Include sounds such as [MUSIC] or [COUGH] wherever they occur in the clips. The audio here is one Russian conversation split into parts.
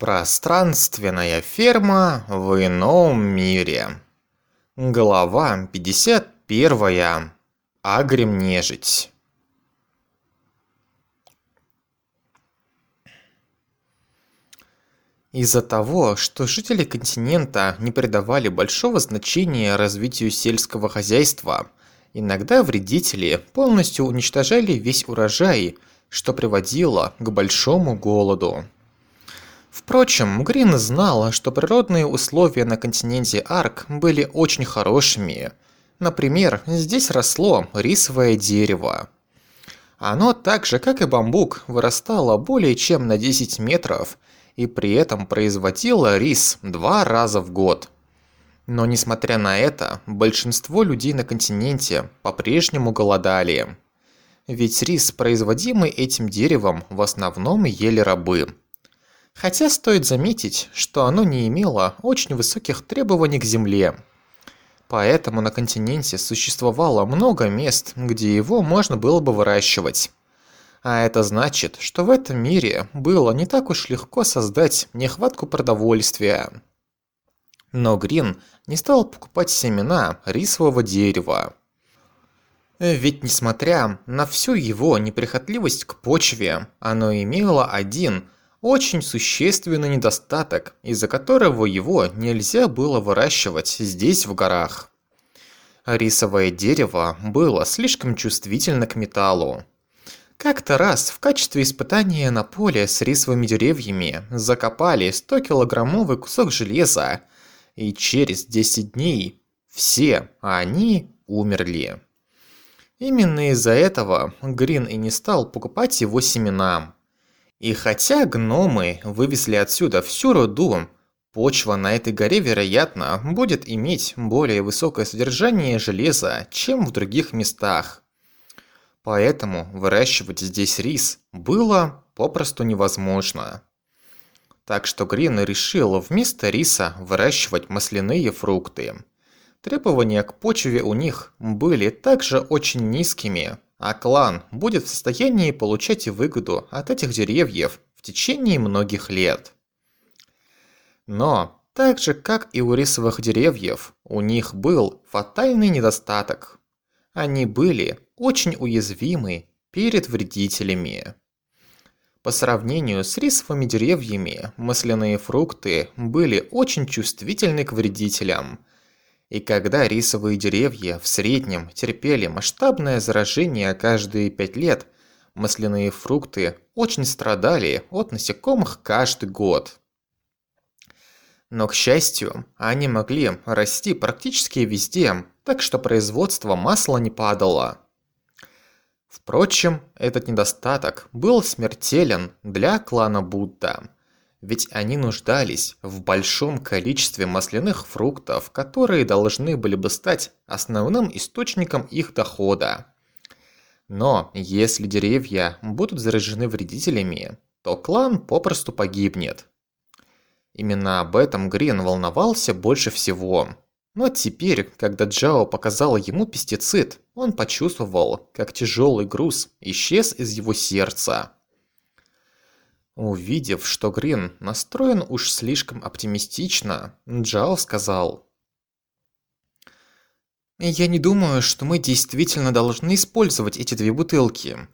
Пространственная ферма в ином мире. Глава 51. Агрим нежить. Из-за того, что жители континента не придавали большого значения развитию сельского хозяйства, иногда вредители полностью уничтожали весь урожай, что приводило к большому голоду. Впрочем, Грин знал, что природные условия на континенте Арк были очень хорошими. Например, здесь росло рисовое дерево. Оно так же, как и бамбук, вырастало более чем на 10 метров и при этом производило рис два раза в год. Но несмотря на это, большинство людей на континенте по-прежнему голодали. Ведь рис, производимый этим деревом, в основном ели рабы. Хотя стоит заметить, что оно не имело очень высоких требований к земле. Поэтому на континенте существовало много мест, где его можно было бы выращивать. А это значит, что в этом мире было не так уж легко создать нехватку продовольствия. Но Грин не стал покупать семена рисового дерева. Ведь несмотря на всю его неприхотливость к почве, оно имело один – очень существенный недостаток, из-за которого его нельзя было выращивать здесь в горах. Рисовое дерево было слишком чувствительно к металлу. Как-то раз в качестве испытания на поле с рисовыми деревьями закопали 100-килограммовый кусок железа, и через 10 дней все они умерли. Именно из-за этого Грин и не стал покупать его семена. И хотя гномы вывезли отсюда всю руду, почва на этой горе, вероятно, будет иметь более высокое содержание железа, чем в других местах. Поэтому выращивать здесь рис было попросту невозможно. Так что Грин решил вместо риса выращивать масляные фрукты. Требования к почве у них были также очень низкими, а клан будет в состоянии получать выгоду от этих деревьев в течение многих лет. Но, так же как и у рисовых деревьев, у них был фатальный недостаток. Они были очень уязвимы перед вредителями. По сравнению с рисовыми деревьями, масляные фрукты были очень чувствительны к вредителям – и когда рисовые деревья в среднем терпели масштабное заражение каждые пять лет, масляные фрукты очень страдали от насекомых каждый год. Но, к счастью, они могли расти практически везде, так что производство масла не падало. Впрочем, этот недостаток был смертелен для клана Будда – ведь они нуждались в большом количестве масляных фруктов, которые должны были бы стать основным источником их дохода. Но если деревья будут заражены вредителями, то клан попросту погибнет. Именно об этом Грин волновался больше всего. Но теперь, когда Джао показала ему пестицид, он почувствовал, как тяжелый груз исчез из его сердца. Увидев, что Грин настроен уж слишком оптимистично, Джао сказал. «Я не думаю, что мы действительно должны использовать эти две бутылки.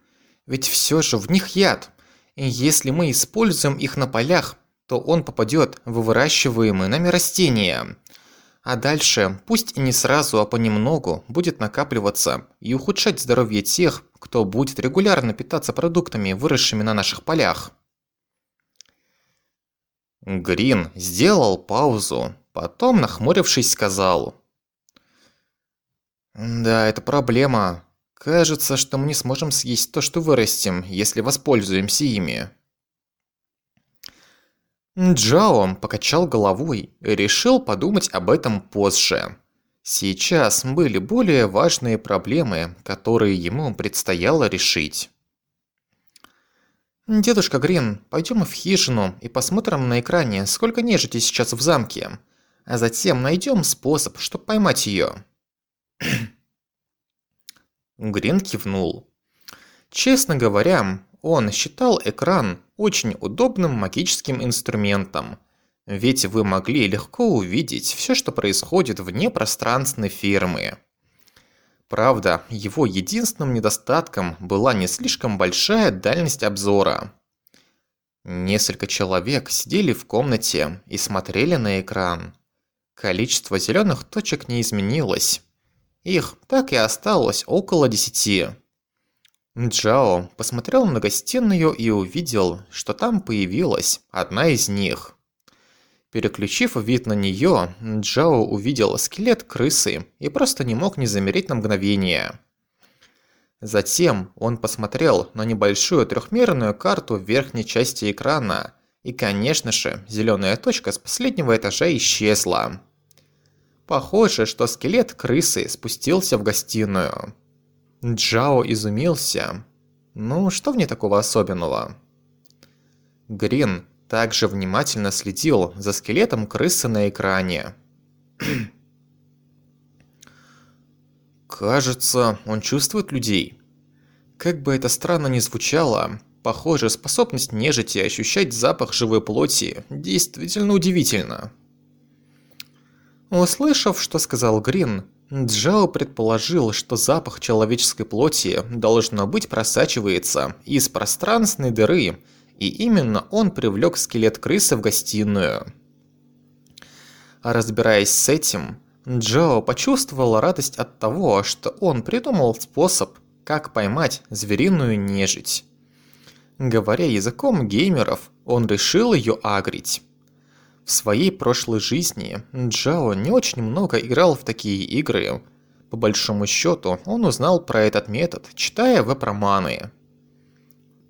Ведь все же в них яд. И если мы используем их на полях, то он попадет в выращиваемые нами растения. А дальше, пусть и не сразу, а понемногу, будет накапливаться и ухудшать здоровье тех, кто будет регулярно питаться продуктами, выросшими на наших полях. Грин сделал паузу, потом, нахмурившись, сказал. «Да, это проблема. Кажется, что мы не сможем съесть то, что вырастим, если воспользуемся ими». Джао покачал головой и решил подумать об этом позже. Сейчас были более важные проблемы, которые ему предстояло решить. «Дедушка Грин, пойдем в хижину и посмотрим на экране, сколько нежити сейчас в замке. А затем найдем способ, чтобы поймать ее». [CLEARS THROAT] Грин кивнул. Честно говоря, он считал экран очень удобным магическим инструментом. Ведь вы могли легко увидеть все, что происходит вне пространственной фермы. Правда, его единственным недостатком была не слишком большая дальность обзора. Несколько человек сидели в комнате и смотрели на экран. Количество зеленых точек не изменилось. Их так и осталось около десяти. Джао посмотрел на гостиную и увидел, что там появилась одна из них. Переключив вид на нее, Джао увидел скелет крысы и просто не мог не замереть на мгновение. Затем он посмотрел на небольшую трехмерную карту в верхней части экрана, и, конечно же, зеленая точка с последнего этажа исчезла. Похоже, что скелет крысы спустился в гостиную. Джао изумился. Ну, что в ней такого особенного? Грин также внимательно следил за скелетом крысы на экране. Кажется, он чувствует людей. Как бы это странно ни звучало, похоже, способность нежити ощущать запах живой плоти действительно удивительна. Услышав, что сказал Грин, Джао предположил, что запах человеческой плоти должно быть просачивается из пространственной дыры, и именно он привлек скелет крысы в гостиную. Разбираясь с этим, Джо почувствовал радость от того, что он придумал способ, как поймать звериную нежить. Говоря языком геймеров, он решил ее агрить. В своей прошлой жизни Джао не очень много играл в такие игры. По большому счету, он узнал про этот метод, читая веб-романы.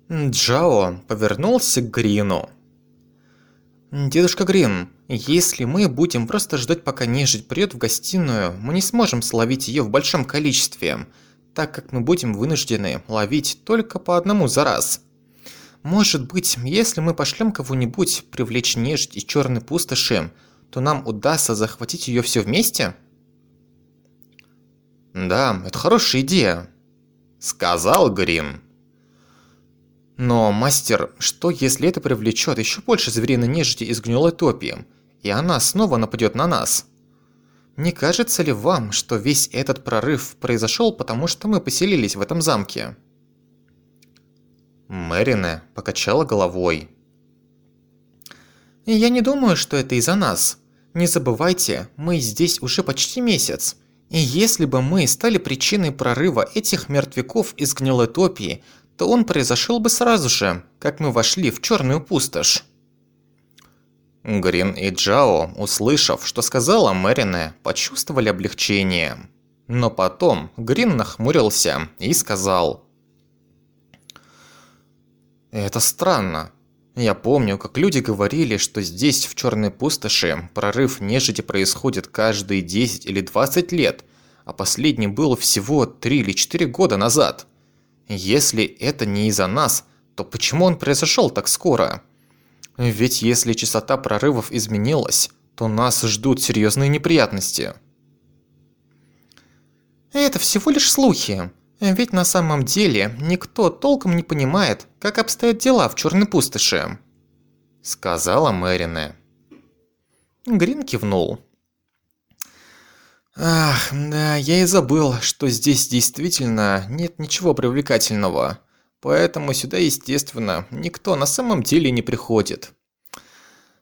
Джао повернулся к Грину. «Дедушка Грин, если мы будем просто ждать, пока нежить придет в гостиную, мы не сможем словить ее в большом количестве, так как мы будем вынуждены ловить только по одному за раз. Может быть, если мы пошлем кого-нибудь привлечь нежить из черной пустоши, то нам удастся захватить ее все вместе?» «Да, это хорошая идея», — сказал Грин. Но, мастер, что если это привлечет еще больше звериной нежити из гнилой топи, и она снова нападет на нас? Не кажется ли вам, что весь этот прорыв произошел потому, что мы поселились в этом замке? Мэрине покачала головой. Я не думаю, что это из-за нас. Не забывайте, мы здесь уже почти месяц. И если бы мы стали причиной прорыва этих мертвяков из гнилой топии, то он произошел бы сразу же, как мы вошли в черную пустошь. Грин и Джао, услышав, что сказала Мэрине, почувствовали облегчение. Но потом Грин нахмурился и сказал. «Это странно. Я помню, как люди говорили, что здесь, в Черной пустоши, прорыв нежити происходит каждые 10 или 20 лет, а последний был всего 3 или 4 года назад. Если это не из-за нас, то почему он произошел так скоро? Ведь если частота прорывов изменилась, то нас ждут серьезные неприятности. Это всего лишь слухи. Ведь на самом деле никто толком не понимает, как обстоят дела в Черной пустоши. Сказала Мэрине. Грин кивнул. Ах, да, я и забыл, что здесь действительно нет ничего привлекательного. Поэтому сюда, естественно, никто на самом деле не приходит.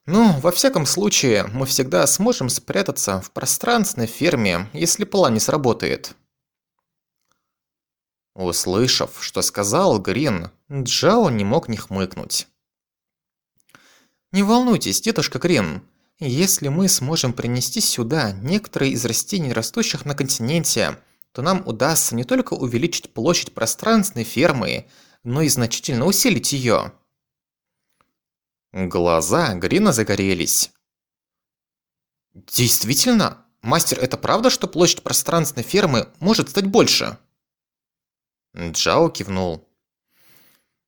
Ну, во всяком случае, мы всегда сможем спрятаться в пространственной ферме, если план не сработает. Услышав, что сказал Грин, Джао не мог не хмыкнуть. «Не волнуйтесь, дедушка Грин, если мы сможем принести сюда некоторые из растений, растущих на континенте, то нам удастся не только увеличить площадь пространственной фермы, но и значительно усилить ее. Глаза Грина загорелись. Действительно? Мастер, это правда, что площадь пространственной фермы может стать больше? Джао кивнул.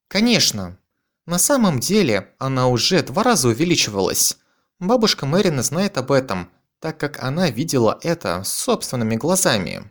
Конечно. На самом деле, она уже два раза увеличивалась. Бабушка Мэрина знает об этом, так как она видела это собственными глазами.